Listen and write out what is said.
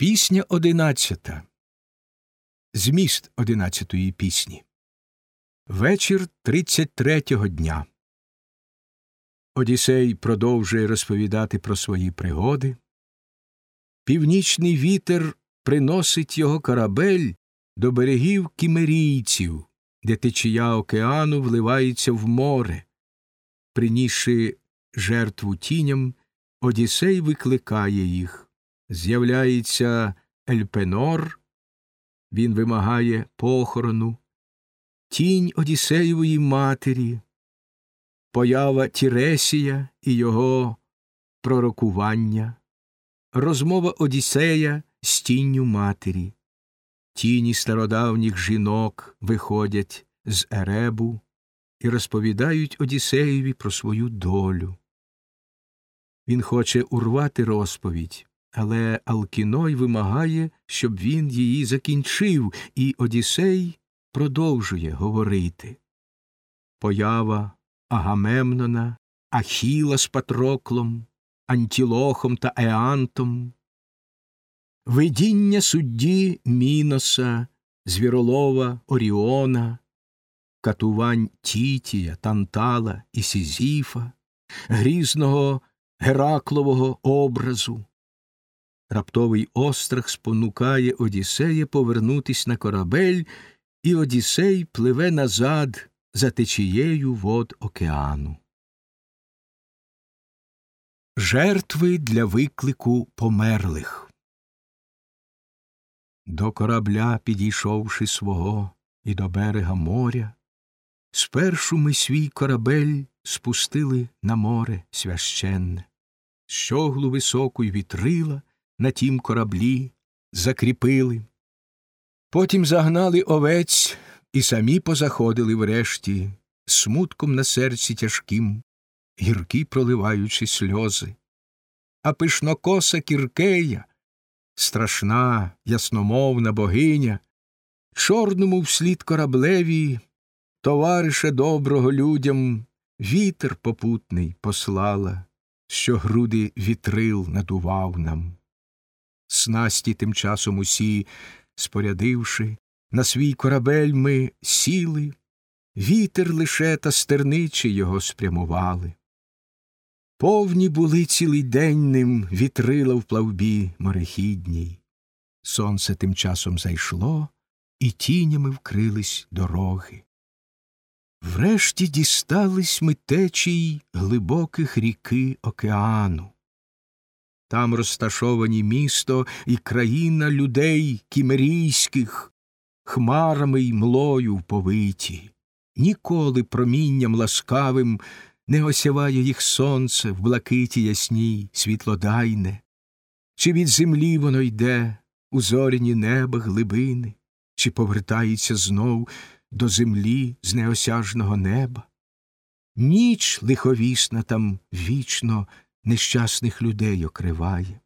Пісня одинадцята. Зміст одинадцятої пісні. Вечір тридцять третього дня. Одіссей продовжує розповідати про свої пригоди. Північний вітер приносить його корабель до берегів кімерійців, де течія океану вливається в море. Принісши жертву тіням, Одіссей викликає їх з'являється Ельпенор, він вимагає похорону, тінь Одіссеєвої матері, поява Тіресія і його пророкування, розмова Одіссея з тінню матері, тіні стародавніх жінок виходять з Еребу і розповідають Одіссеєві про свою долю. Він хоче урвати розповідь, але Алкіной вимагає, щоб він її закінчив, і Одіссей продовжує говорити. Поява Агамемнона, Ахіла з Патроклом, Антілохом та Еантом, видіння судді Міноса, Звіролова Оріона, катувань Тітія, Тантала і Сізіфа, грізного Гераклового образу, Раптовий острах спонукає Одіссея повернутись на корабель, і Одіссей пливе назад за течією вод океану. Жертви для виклику померлих. До корабля, підійшовши свого, і до берега моря, спершу ми свій корабель спустили на море священне, щоглу високу й вітрила на тім кораблі закріпили. Потім загнали овець і самі позаходили врешті, смутком на серці тяжким, гіркі проливаючи сльози. А пишнокоса кіркея, страшна, ясномовна богиня, чорному вслід кораблеві, товариша доброго людям, вітер попутний послала, що груди вітрил надував нам снасті тим часом усі, спорядивши, на свій корабель ми сіли, вітер лише та стерничі його спрямували. Повні були цілий день ним вітрила в плавбі морехідній. Сонце тим часом зайшло, і тінями вкрились дороги. Врешті дістались ми течій глибоких ріки океану. Там розташовані місто і країна людей кімерійських, хмарами й млою вповиті. Ніколи промінням ласкавим не осяває їх сонце в блакиті ясній, світлодайне, чи від землі воно йде у зоряні неба глибини, чи повертається знов до землі з неосяжного неба. Ніч лиховісна там вічно нещасних людей окриває.